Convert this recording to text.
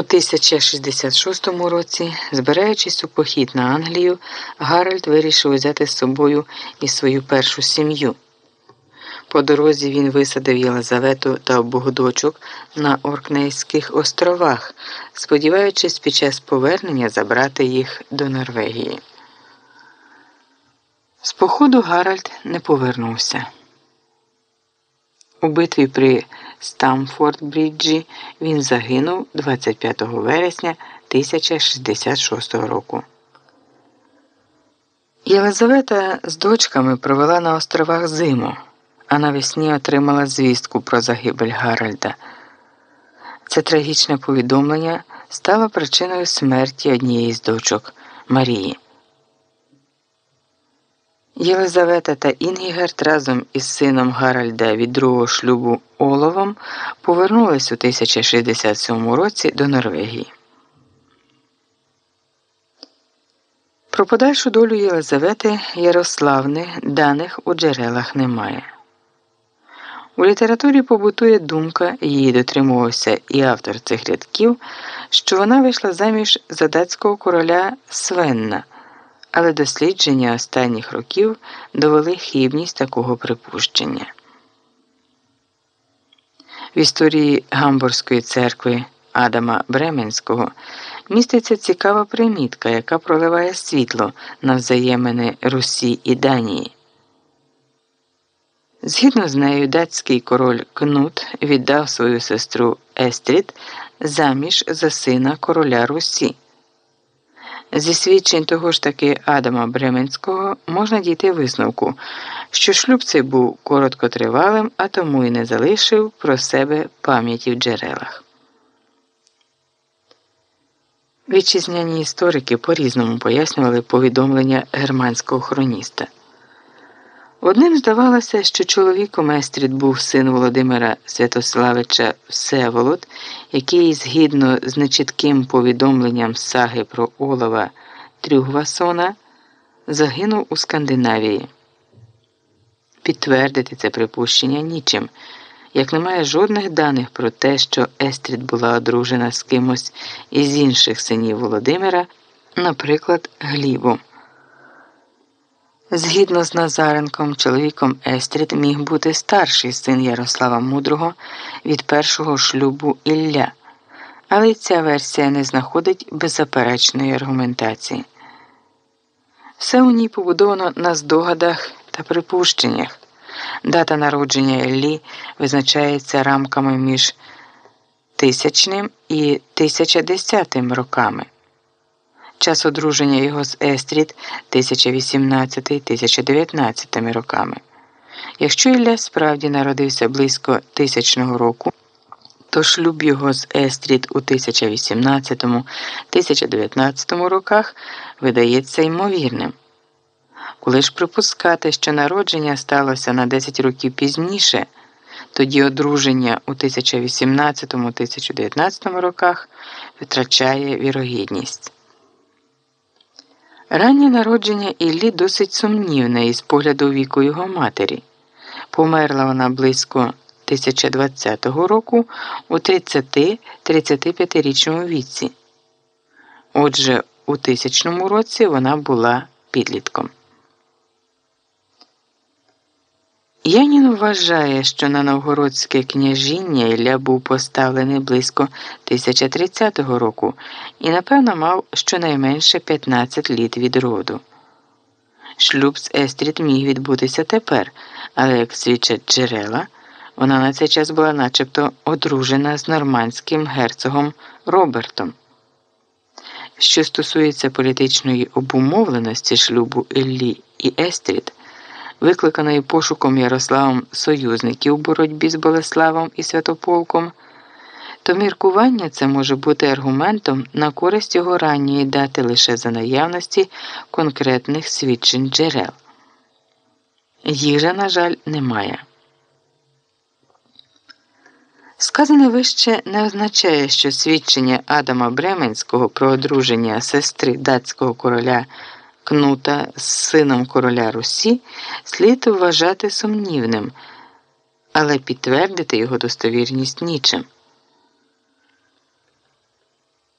1066 році, збираючись у похід на Англію, Гаральд вирішив взяти з собою і свою першу сім'ю. По дорозі він висадив Єлизавету та обох на Оркнейських островах, сподіваючись під час повернення забрати їх до Норвегії. З походу Гаральд не повернувся. У битві при Стамфорд-Бріджі він загинув 25 вересня 1066 року. Єлизавета з дочками провела на островах зиму, а навесні отримала звістку про загибель Гаральда. Це трагічне повідомлення стало причиною смерті однієї з дочок Марії. Єлизавета та Інгігерт разом із сином Гаральда від другого шлюбу Оловом повернулись у 1067 році до Норвегії. Про подальшу долю Єлизавети Ярославни даних у джерелах немає. У літературі побутує думка, її дотримувався і автор цих рядків, що вона вийшла заміж за датського короля Свенна але дослідження останніх років довели хибність такого припущення. В історії Гамбурзької церкви Адама Бременського міститься цікава примітка, яка проливає світло на взаємини Русі і Данії. Згідно з нею, датський король Кнут віддав свою сестру Естрід заміж за сина короля Русі. Зі свідчень того ж таки Адама Бременського можна дійти висновку, що шлюб цей був короткотривалим, а тому й не залишив про себе пам'яті в джерелах. Вітчизняні історики по різному пояснювали повідомлення германського хроніста. Одним здавалося, що чоловіком Естрід був син Володимира Святославича Всеволод, який, згідно з нечітким повідомленням саги про Олова Трюгвасона, загинув у Скандинавії. Підтвердити це припущення нічим, як немає жодних даних про те, що Естрід була одружена з кимось із інших синів Володимира, наприклад, Глібом. Згідно з Назаренком, чоловіком Естрід міг бути старший син Ярослава Мудрого від першого шлюбу Ілля, але ця версія не знаходить беззаперечної аргументації. Все у ній побудовано на здогадах та припущеннях. Дата народження Іллі визначається рамками між тисячним і 1010 роками. Час одруження його з Естрід 1018-1019 роками. Якщо Ілля справді народився близько тисячного року, то шлюб його з Естрід у 1018-1019 роках видається ймовірним. Коли ж припускати, що народження сталося на 10 років пізніше, тоді одруження у 1018-1019 роках витрачає вірогідність. Раннє народження Іллі досить сумнівне із погляду віку його матері. Померла вона близько 1020 року у 30-35-річному віці. Отже, у тисячному році вона була підлітком. Янін вважає, що на новгородське княжіння Ілля був поставлений близько 1030 року і, напевно, мав щонайменше 15 літ від роду. Шлюб з Естрід міг відбутися тепер, але, як свідчать джерела, вона на цей час була начебто одружена з нормандським герцогом Робертом. Що стосується політичної обумовленості шлюбу Іллі і Естрід викликаної пошуком Ярославом союзників у боротьбі з Болеславом і Святополком, то міркування це може бути аргументом на користь його ранньої дати лише за наявності конкретних свідчень джерел. Їх же, на жаль, немає. Сказане вище не означає, що свідчення Адама Бременського про одруження сестри датського короля. Кнута з сином короля Русі слід вважати сумнівним, але підтвердити його достовірність нічим.